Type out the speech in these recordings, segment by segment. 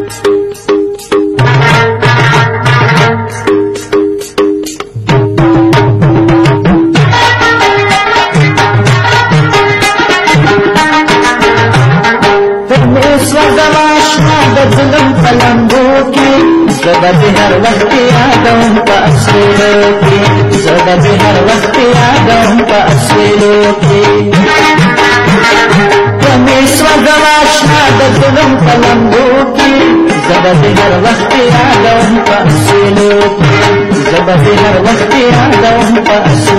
जुलम हर वक्त यादों का असरों की हर वक्त यादों का असरों की। हमें स्वगवाशा जुलम पलंगों की घर वस्ते हाल पे घर बसि हलो पसो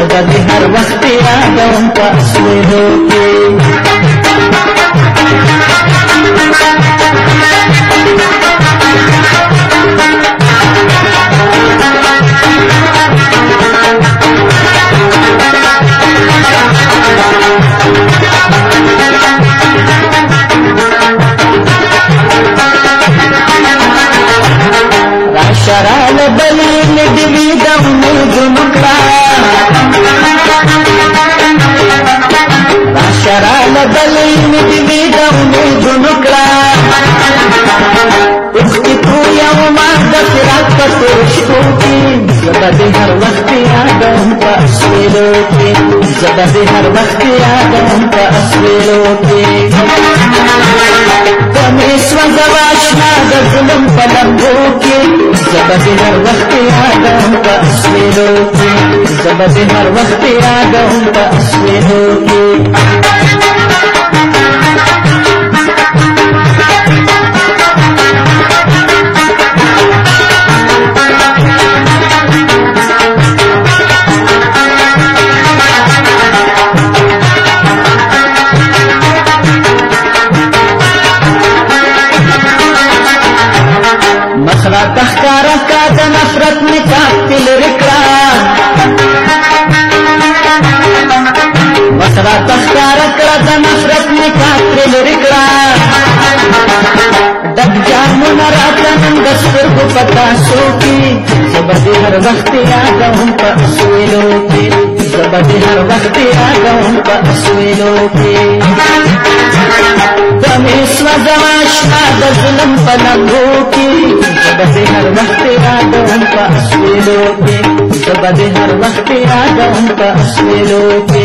सदा भी हर वक्त याद उनका असली होती दम मुझ बदली निकली दौने झुनुकड़ा उसकी पूरी उमर दस रात पर रिश्तों हर वक्त याद उनका के जबदे हर वक्त याद उनका असवेलों के परमेश्वर जवाशना जुलम पलंगों के जबदे हर वक्त याद उनका असवेलों के जबदे हर वक्त याद उनका का नफरत में का दिल रिकड़ा बसरा तस्का रकड़ा था नफरत में का दिल रिकड़ा डब जानो न राता मन दस्तूर को पता सोती जब हर वक्त याद हूँ पर सुए लोग पर सुए हमें स्वगवा शाद जुलम पलंगों सबसे हर वक्त याद उनका असली लोके सबसे हर वक्त याद उनका असली लोके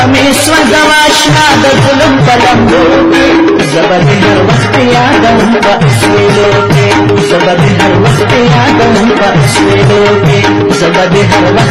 लंबो सदे हर बस पियो बदेहर वस यादम सुे उसे हर बस